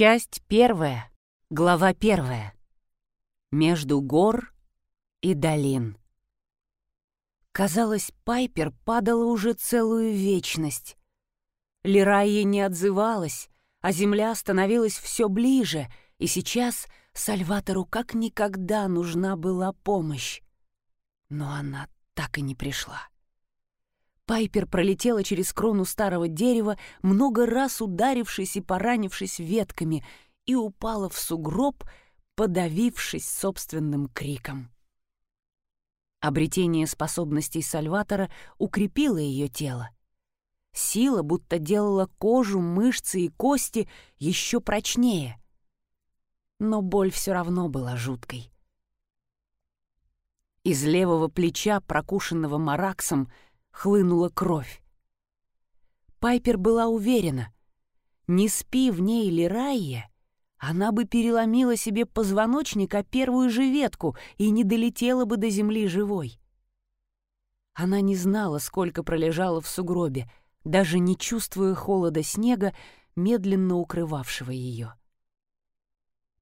Часть первая, глава первая. Между гор и долин. Казалось, Пайпер падала уже целую вечность. Лирайя не отзывалась, а земля становилась все ближе, и сейчас Сальватору как никогда нужна была помощь. Но она так и не пришла. Пайпер пролетела через крону старого дерева, много раз ударившись и поранившись ветками, и упала в сугроб, подавившись собственным криком. Обретение способностей Сальватора укрепило ее тело. Сила будто делала кожу, мышцы и кости еще прочнее. Но боль все равно была жуткой. Из левого плеча, прокушенного мараксом, хлынула кровь. Пайпер была уверена, не спи в ней Лирайя, она бы переломила себе позвоночник о первую же ветку и не долетела бы до земли живой. Она не знала, сколько пролежала в сугробе, даже не чувствуя холода снега, медленно укрывавшего ее.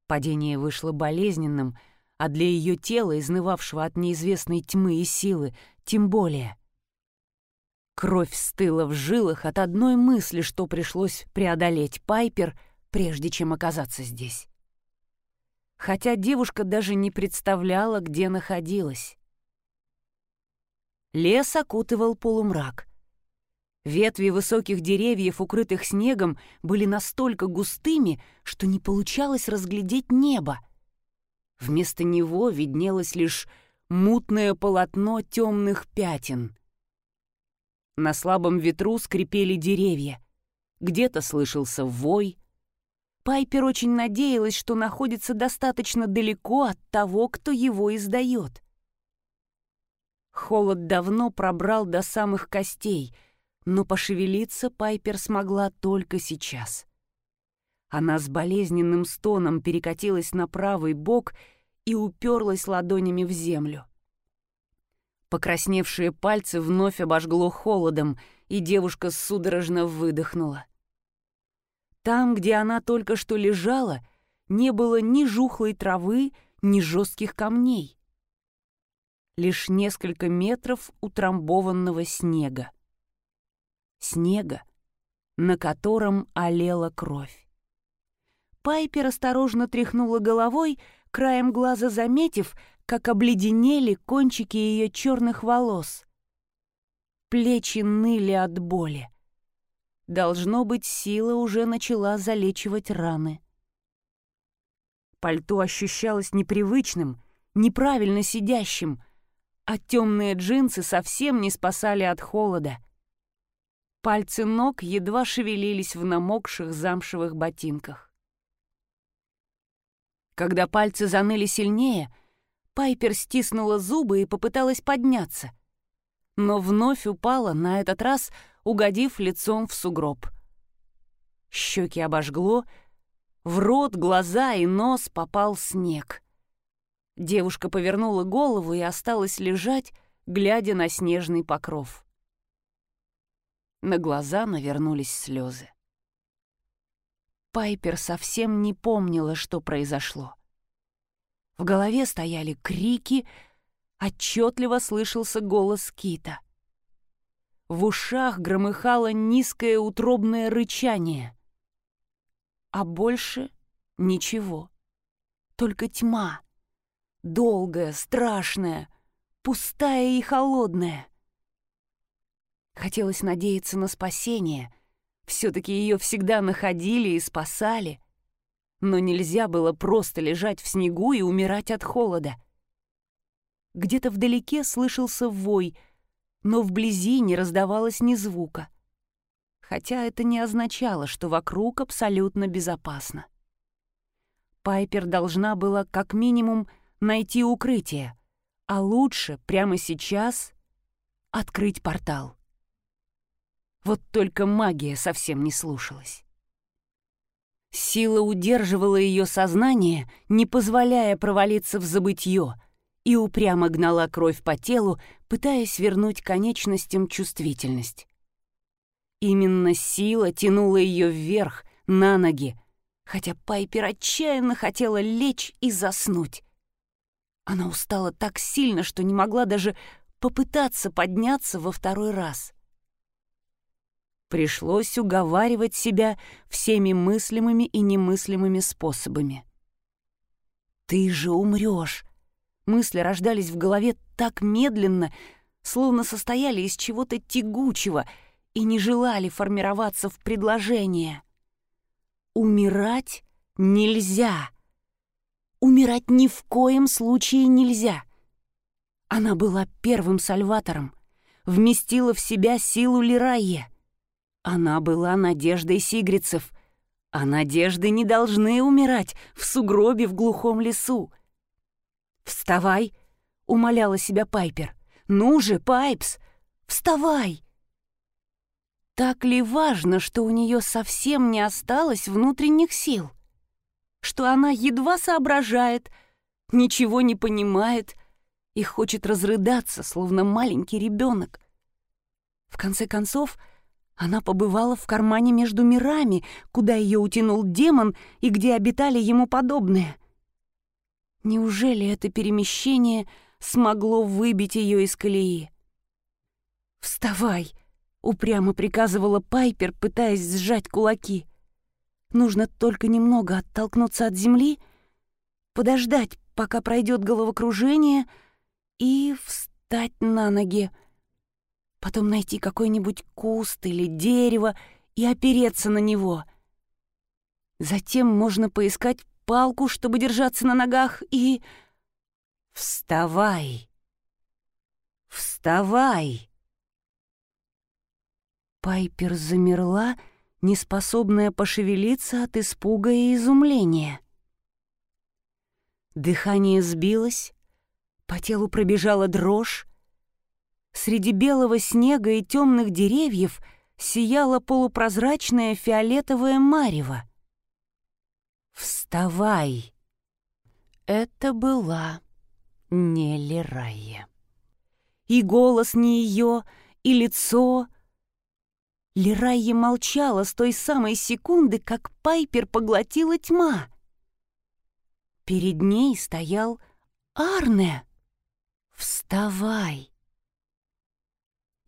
Падение вышло болезненным, а для ее тела, изнывавшего от неизвестной тьмы и силы, тем более — Кровь стыла в жилах от одной мысли, что пришлось преодолеть Пайпер, прежде чем оказаться здесь. Хотя девушка даже не представляла, где находилась. Лес окутывал полумрак. Ветви высоких деревьев, укрытых снегом, были настолько густыми, что не получалось разглядеть небо. Вместо него виднелось лишь мутное полотно темных пятен — на слабом ветру скрипели деревья. Где-то слышался вой. Пайпер очень надеялась, что находится достаточно далеко от того, кто его издает. Холод давно пробрал до самых костей, но пошевелиться Пайпер смогла только сейчас. Она с болезненным стоном перекатилась на правый бок и уперлась ладонями в землю. Покрасневшие пальцы вновь обожгло холодом, и девушка судорожно выдохнула. Там, где она только что лежала, не было ни жухлой травы, ни жестких камней. Лишь несколько метров утрамбованного снега. Снега, на котором олела кровь. Пайпер осторожно тряхнула головой, краем глаза заметив, как обледенели кончики ее черных волос. Плечи ныли от боли. Должно быть, сила уже начала залечивать раны. Пальто ощущалось непривычным, неправильно сидящим, а темные джинсы совсем не спасали от холода. Пальцы ног едва шевелились в намокших замшевых ботинках. Когда пальцы заныли сильнее — Пайпер стиснула зубы и попыталась подняться. Но вновь упала, на этот раз угодив лицом в сугроб. Щеки обожгло, в рот, глаза и нос попал снег. Девушка повернула голову и осталась лежать, глядя на снежный покров. На глаза навернулись слезы. Пайпер совсем не помнила, что произошло. В голове стояли крики, отчетливо слышался голос Кита. В ушах громыхало низкое утробное рычание. А больше ничего. Только тьма. Долгая, страшная, пустая и холодная. Хотелось надеяться на спасение. Все-таки ее всегда находили и спасали — но нельзя было просто лежать в снегу и умирать от холода. Где-то вдалеке слышался вой, но вблизи не раздавалось ни звука. Хотя это не означало, что вокруг абсолютно безопасно. Пайпер должна была как минимум найти укрытие, а лучше прямо сейчас открыть портал. Вот только магия совсем не слушалась. Сила удерживала ее сознание, не позволяя провалиться в забытье, и упрямо гнала кровь по телу, пытаясь вернуть конечностям чувствительность. Именно сила тянула ее вверх, на ноги, хотя Пайпер отчаянно хотела лечь и заснуть. Она устала так сильно, что не могла даже попытаться подняться во второй раз. Пришлось уговаривать себя всеми мыслимыми и немыслимыми способами. «Ты же умрешь!» Мысли рождались в голове так медленно, словно состояли из чего-то тягучего и не желали формироваться в предложение. Умирать нельзя. Умирать ни в коем случае нельзя. Она была первым сальватором, вместила в себя силу Лирайе. Она была надеждой сигрицев, а надежды не должны умирать в сугробе в глухом лесу. «Вставай!» — умоляла себя Пайпер. «Ну же, Пайпс, вставай!» Так ли важно, что у нее совсем не осталось внутренних сил? Что она едва соображает, ничего не понимает и хочет разрыдаться, словно маленький ребенок? В конце концов, она побывала в кармане между мирами, куда ее утянул демон и где обитали ему подобные — Неужели это перемещение смогло выбить ее из колеи? «Вставай!» — упрямо приказывала Пайпер, пытаясь сжать кулаки. «Нужно только немного оттолкнуться от земли, подождать, пока пройдет головокружение, и встать на ноги. Потом найти какой-нибудь куст или дерево и опереться на него. Затем можно поискать палку, чтобы держаться на ногах, и... «Вставай! Вставай!» Пайпер замерла, неспособная пошевелиться от испуга и изумления. Дыхание сбилось, по телу пробежала дрожь. Среди белого снега и темных деревьев сияло полупрозрачное фиолетовое марево. «Вставай!» Это была не Лерайя. И голос не ее, и лицо. Лерайя молчала с той самой секунды, как Пайпер поглотила тьма. Перед ней стоял Арне. «Вставай!»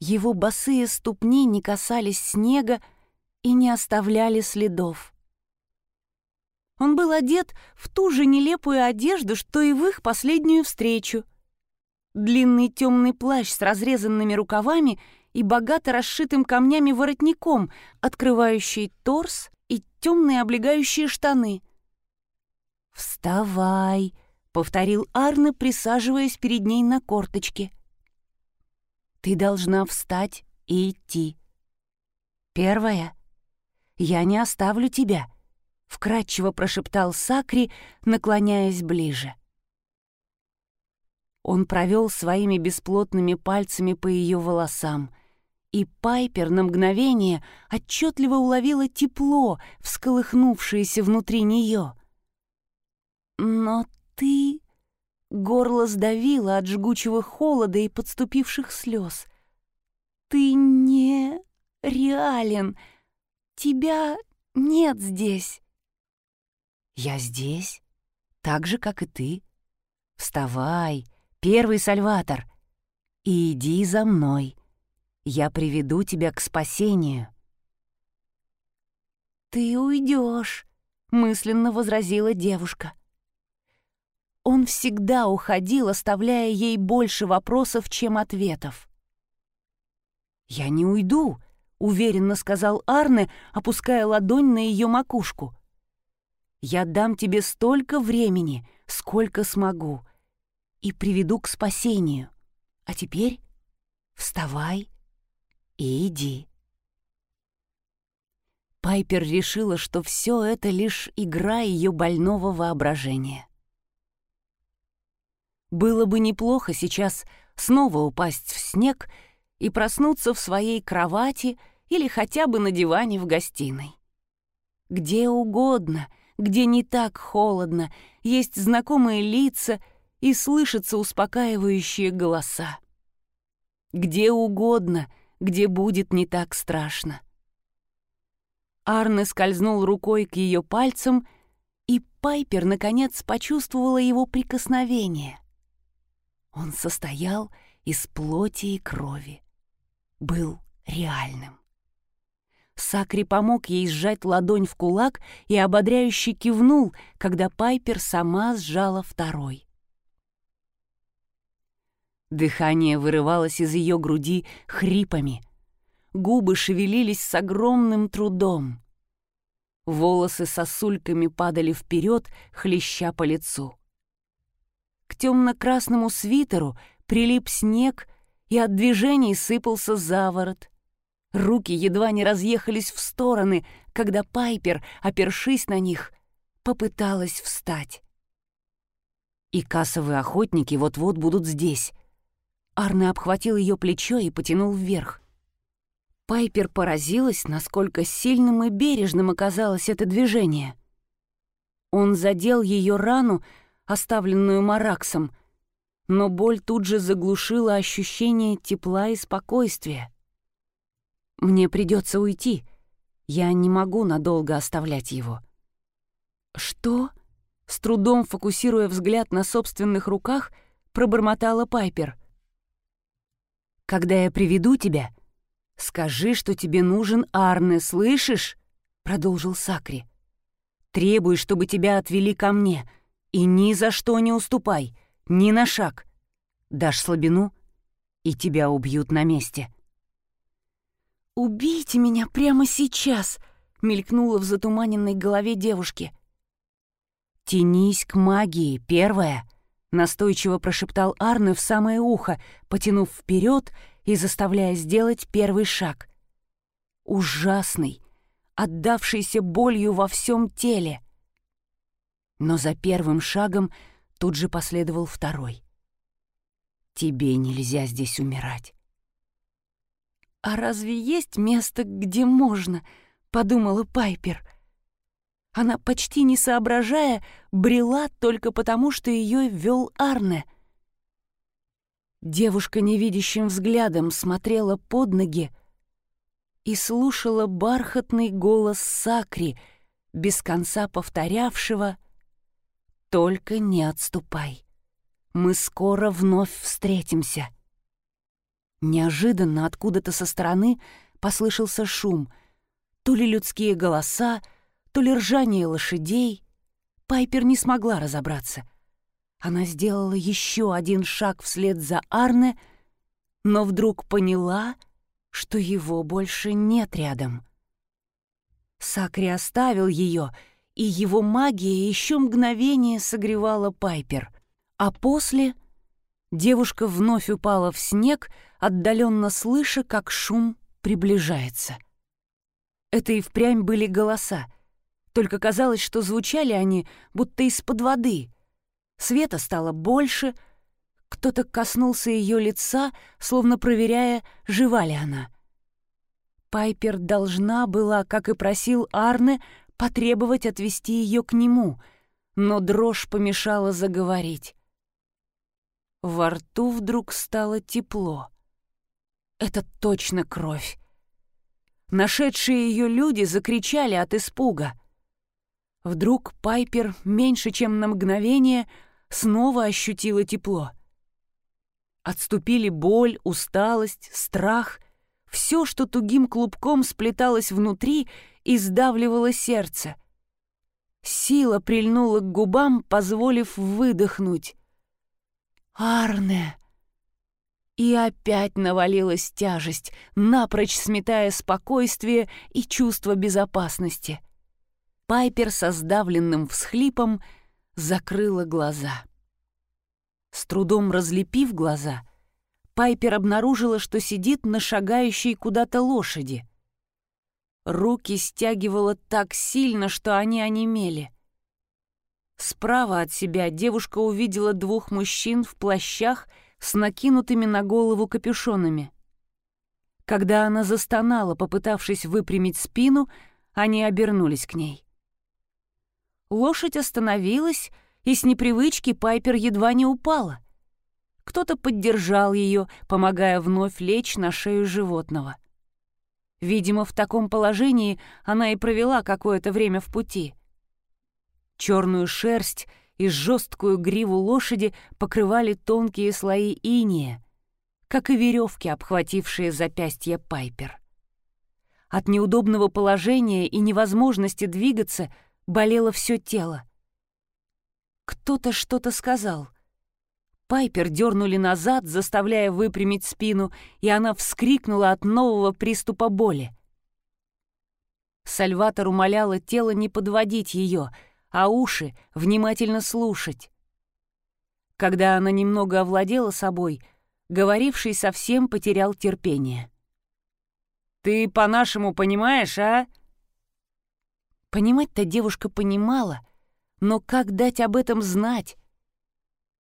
Его босые ступни не касались снега и не оставляли следов. Он был одет в ту же нелепую одежду, что и в их последнюю встречу. Длинный темный плащ с разрезанными рукавами и богато расшитым камнями воротником, открывающий торс и темные облегающие штаны. «Вставай!» — повторил Арне, присаживаясь перед ней на корточке. «Ты должна встать и идти. Первое. Я не оставлю тебя» — вкратчиво прошептал Сакри, наклоняясь ближе. Он провел своими бесплотными пальцами по ее волосам, и Пайпер на мгновение отчетливо уловила тепло, всколыхнувшееся внутри нее. «Но ты...» Горло сдавило от жгучего холода и подступивших слез. «Ты не реален. Тебя нет здесь». «Я здесь, так же, как и ты. Вставай, первый Сальватор, и иди за мной. Я приведу тебя к спасению». «Ты уйдешь», — мысленно возразила девушка. Он всегда уходил, оставляя ей больше вопросов, чем ответов. «Я не уйду», — уверенно сказал Арне, опуская ладонь на ее макушку. Я дам тебе столько времени, сколько смогу, и приведу к спасению. А теперь вставай и иди. Пайпер решила, что все это лишь игра ее больного воображения. Было бы неплохо сейчас снова упасть в снег и проснуться в своей кровати или хотя бы на диване в гостиной. Где угодно, где не так холодно, есть знакомые лица и слышатся успокаивающие голоса. Где угодно, где будет не так страшно. Арне скользнул рукой к ее пальцам и Пайпер, наконец, почувствовала его прикосновение. Он состоял из плоти и крови, был реальным. Сакри помог ей сжать ладонь в кулак и ободряюще кивнул, когда Пайпер сама сжала второй. Дыхание вырывалось из ее груди хрипами. Губы шевелились с огромным трудом. Волосы сосульками падали вперед, хлеща по лицу. К темно-красному свитеру прилип снег, и от движений сыпался заворот. Руки едва не разъехались в стороны, когда Пайпер, опершись на них, попыталась встать. И кассовые охотники вот-вот будут здесь. Арне обхватил ее плечо и потянул вверх. Пайпер поразилась, насколько сильным и бережным оказалось это движение. Он задел ее рану, оставленную Мараксом, но боль тут же заглушила ощущение тепла и спокойствия. «Мне придется уйти. Я не могу надолго оставлять его». «Что?» С трудом фокусируя взгляд на собственных руках, пробормотала Пайпер. «Когда я приведу тебя, «Скажи, что тебе нужен Арне, слышишь?» — продолжил Сакри. «Требуй, чтобы тебя отвели ко мне, и ни за что не уступай, ни на шаг. Дашь слабину, и тебя убьют на месте». «Убейте меня прямо сейчас!» — мелькнуло в затуманенной голове девушки. «Тянись к магии, первая!» — настойчиво прошептал Арне в самое ухо, потянув вперед и заставляя сделать первый шаг. Ужасный, отдавшийся болью во всем теле. Но за первым шагом тут же последовал второй. «Тебе нельзя здесь умирать». «А разве есть место, где можно?» — подумала Пайпер. Она, почти не соображая, брела только потому, что ее вел Арне — Девушка невидящим взглядом смотрела под ноги и слушала бархатный голос Сакри, без конца повторявшего «Только не отступай, мы скоро вновь встретимся». Неожиданно откуда-то со стороны послышался шум, то ли людские голоса, то ли ржание лошадей. Пайпер не смогла разобраться — она сделала еще один шаг вслед за Арне, но вдруг поняла, что его больше нет рядом. Сакри оставил ее, и его магия еще мгновение согревала Пайпер. А после девушка вновь упала в снег, отдаленно слыша, как шум приближается. Это и впрямь были голоса, только казалось, что звучали они будто из-под воды — Света стало больше, кто-то коснулся ее лица, словно проверяя, жива ли она. Пайпер должна была, как и просил Арне, потребовать отвести ее к нему, но дрожь помешала заговорить. Во рту вдруг стало тепло. Это точно кровь. Нашедшие ее люди закричали от испуга. Вдруг Пайпер меньше чем на мгновение снова ощутила тепло. Отступили боль, усталость, страх, все, что тугим клубком сплеталось внутри и сдавливало сердце. Сила прильнула к губам, позволив выдохнуть. «Арне!» И опять навалилась тяжесть, напрочь сметая спокойствие и чувство безопасности. Пайпер со сдавленным всхлипом — закрыла глаза. С трудом разлепив глаза, Пайпер обнаружила, что сидит на шагающей куда-то лошади. Руки стягивало так сильно, что они онемели. Справа от себя девушка увидела двух мужчин в плащах с накинутыми на голову капюшонами. Когда она застонала, попытавшись выпрямить спину, они обернулись к ней. Лошадь остановилась, и с непривычки Пайпер едва не упала. Кто-то поддержал ее, помогая вновь лечь на шею животного. Видимо, в таком положении она и провела какое-то время в пути. Черную шерсть и жесткую гриву лошади покрывали тонкие слои иния, как и веревки, обхватившие запястье Пайпер. От неудобного положения и невозможности двигаться болело все тело. Кто-то что-то сказал. Пайпер дернули назад, заставляя выпрямить спину, и она вскрикнула от нового приступа боли. Сальватор умоляла тело не подводить ее, а уши внимательно слушать. Когда она немного овладела собой, говоривший совсем потерял терпение. «Ты по-нашему понимаешь, а?» Понимать-то девушка понимала, но как дать об этом знать?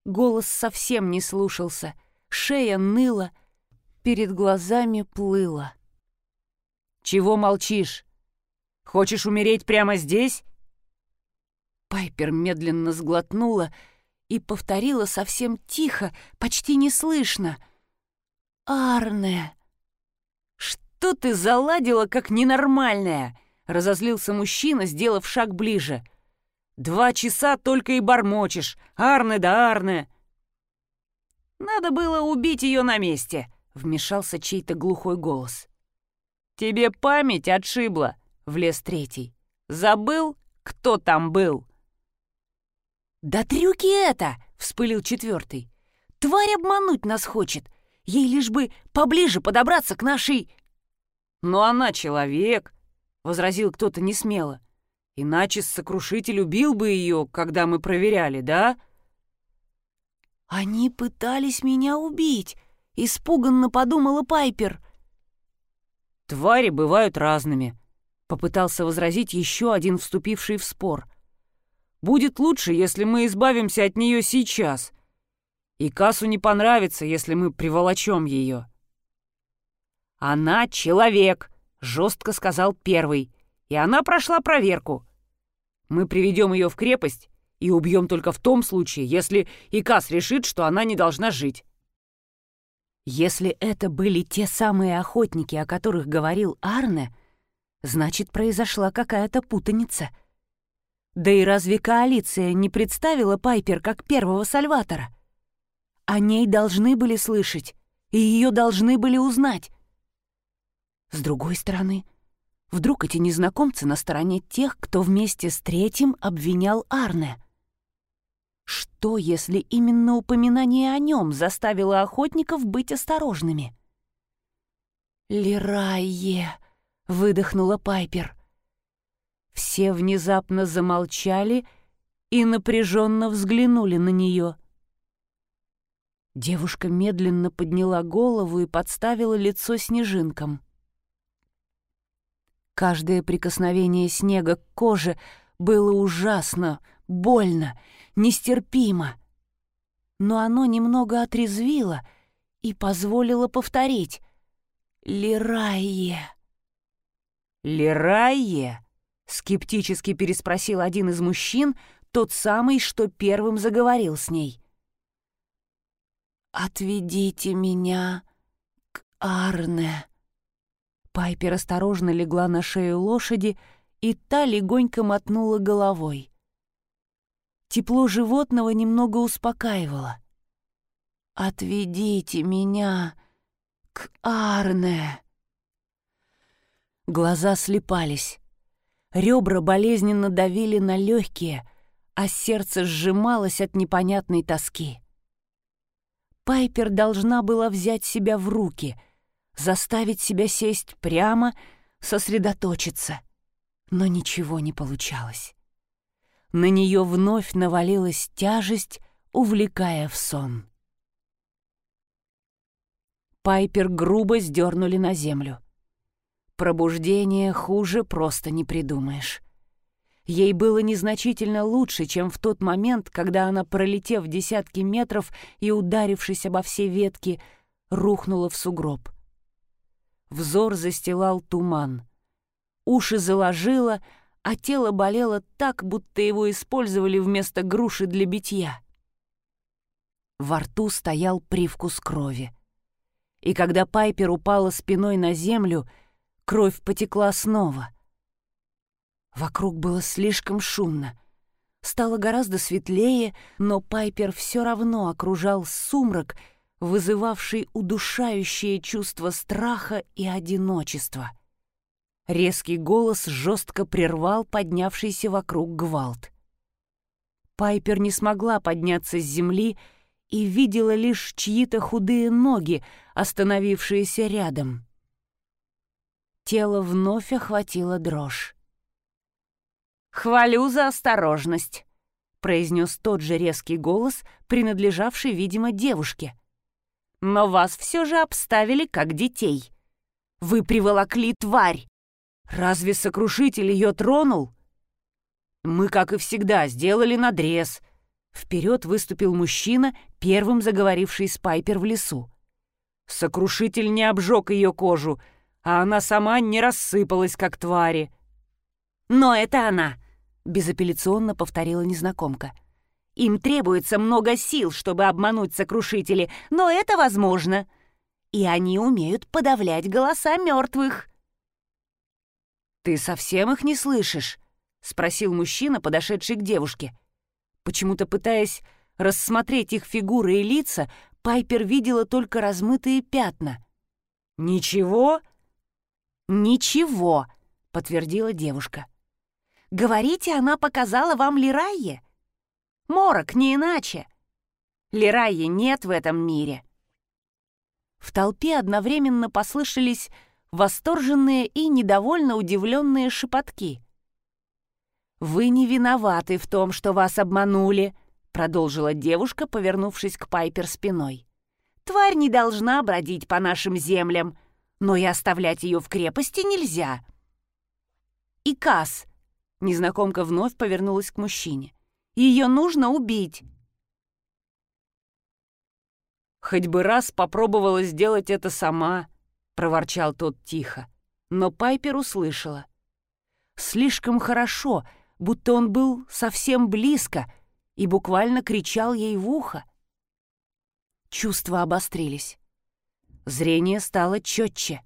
Голос совсем не слушался, шея ныла, перед глазами плыла. «Чего молчишь? Хочешь умереть прямо здесь?» Пайпер медленно сглотнула и повторила совсем тихо, почти неслышно. «Арне!» «Что ты заладила, как ненормальная?» — разозлился мужчина, сделав шаг ближе. «Два часа только и бормочешь. Арне да Арне!» «Надо было убить ее на месте», — вмешался чей-то глухой голос. «Тебе память отшибла», — влез третий. «Забыл, кто там был?» «Да трюки это!» — вспылил четвертый. «Тварь обмануть нас хочет. Ей лишь бы поближе подобраться к нашей...» «Но она человек», — возразил кто-то несмело. «Иначе сокрушитель убил бы ее, когда мы проверяли, да?» «Они пытались меня убить», — испуганно подумала Пайпер. «Твари бывают разными», — попытался возразить еще один вступивший в спор — Будет лучше, если мы избавимся от нее сейчас. И Касу не понравится, если мы приволочем ее. «Она человек», — жестко сказал первый, и она прошла проверку. Мы приведем ее в крепость и убьем только в том случае, если Икас решит, что она не должна жить. Если это были те самые охотники, о которых говорил Арне, значит, произошла какая-то путаница — да и разве коалиция не представила Пайпер как первого Сальватора? О ней должны были слышать, и ее должны были узнать. С другой стороны, вдруг эти незнакомцы на стороне тех, кто вместе с третьим обвинял Арне? Что, если именно упоминание о нем заставило охотников быть осторожными? «Лерайе!» — выдохнула Пайпер. Все внезапно замолчали и напряженно взглянули на нее. Девушка медленно подняла голову и подставила лицо снежинкам. Каждое прикосновение снега к коже было ужасно, больно, нестерпимо. Но оно немного отрезвило и позволило повторить «Лирайе». «Лирайе?» Скептически переспросил один из мужчин, тот самый, что первым заговорил с ней. «Отведите меня к Арне». Пайпер осторожно легла на шею лошади, и та легонько мотнула головой. Тепло животного немного успокаивало. «Отведите меня к Арне». Глаза слепались. Ребра болезненно давили на легкие, а сердце сжималось от непонятной тоски. Пайпер должна была взять себя в руки, заставить себя сесть прямо, сосредоточиться. Но ничего не получалось. На нее вновь навалилась тяжесть, увлекая в сон. Пайпер грубо сдернули на землю. Пробуждение хуже просто не придумаешь. Ей было незначительно лучше, чем в тот момент, когда она, пролетев десятки метров и ударившись обо все ветки, рухнула в сугроб. Взор застилал туман. Уши заложило, а тело болело так, будто его использовали вместо груши для битья. Во рту стоял привкус крови. И когда Пайпер упала спиной на землю — Кровь потекла снова. Вокруг было слишком шумно. Стало гораздо светлее, но Пайпер все равно окружал сумрак, вызывавший удушающее чувство страха и одиночества. Резкий голос жестко прервал поднявшийся вокруг гвалт. Пайпер не смогла подняться с земли и видела лишь чьи-то худые ноги, остановившиеся рядом. Тело вновь охватило дрожь. «Хвалю за осторожность», — произнес тот же резкий голос, принадлежавший, видимо, девушке. «Но вас все же обставили как детей. Вы приволокли тварь. Разве сокрушитель ее тронул?» «Мы, как и всегда, сделали надрез», Вперед выступил мужчина, первым заговоривший с Пайпер в лесу. Сокрушитель не обжег ее кожу, а она сама не рассыпалась, как твари. «Но это она!» — безапелляционно повторила незнакомка. «Им требуется много сил, чтобы обмануть сокрушители, но это возможно. И они умеют подавлять голоса мертвых». «Ты совсем их не слышишь?» — спросил мужчина, подошедший к девушке. Почему-то пытаясь рассмотреть их фигуры и лица, Пайпер видела только размытые пятна. «Ничего?» «Ничего», — подтвердила девушка. «Говорите, она показала вам Лирайе? Морок, не иначе. Лирайе нет в этом мире». В толпе одновременно послышались восторженные и недовольно удивленные шепотки. «Вы не виноваты в том, что вас обманули», — продолжила девушка, повернувшись к Пайпер спиной. «Тварь не должна бродить по нашим землям, но и оставлять ее в крепости нельзя». «И Кас», — незнакомка вновь повернулась к мужчине, — «ее нужно убить». «Хоть бы раз попробовала сделать это сама», — проворчал тот тихо. Но Пайпер услышала. «Слишком хорошо», — будто он был совсем близко и буквально кричал ей в ухо. Чувства обострились. Зрение стало четче.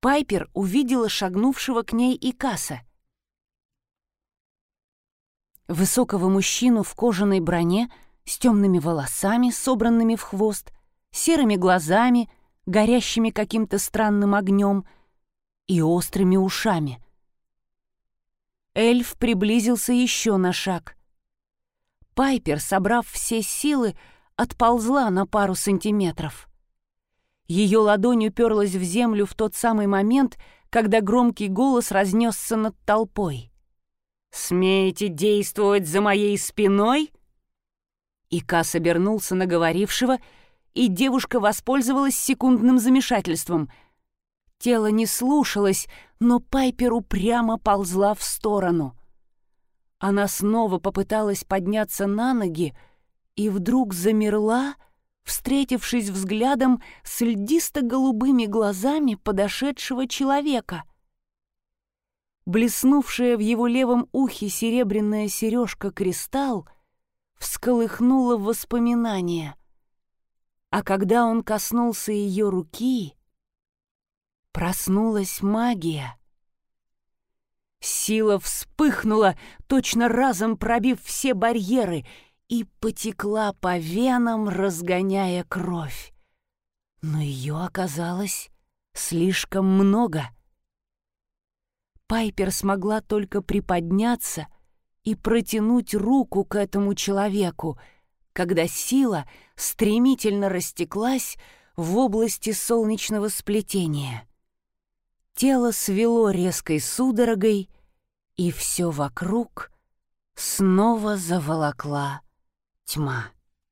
Пайпер увидела шагнувшего к ней Икаса. Высокого мужчину в кожаной броне с темными волосами, собранными в хвост, серыми глазами, горящими каким-то странным огнем и острыми ушами, Эльф приблизился еще на шаг. Пайпер, собрав все силы, отползла на пару сантиметров. Ее ладонь уперлась в землю в тот самый момент, когда громкий голос разнесся над толпой. «Смеете действовать за моей спиной?» Ика обернулся на говорившего, и девушка воспользовалась секундным замешательством — Тело не слушалось, но Пайпер упрямо ползла в сторону. Она снова попыталась подняться на ноги и вдруг замерла, встретившись взглядом с льдисто-голубыми глазами подошедшего человека. Блеснувшая в его левом ухе серебряная сережка-кристалл всколыхнула воспоминания. А когда он коснулся ее руки, Проснулась магия. Сила вспыхнула, точно разом пробив все барьеры, и потекла по венам, разгоняя кровь. Но ее оказалось слишком много. Пайпер смогла только приподняться и протянуть руку к этому человеку, когда сила стремительно растеклась в области солнечного сплетения. Тело свело резкой судорогой, и все вокруг снова заволокла тьма.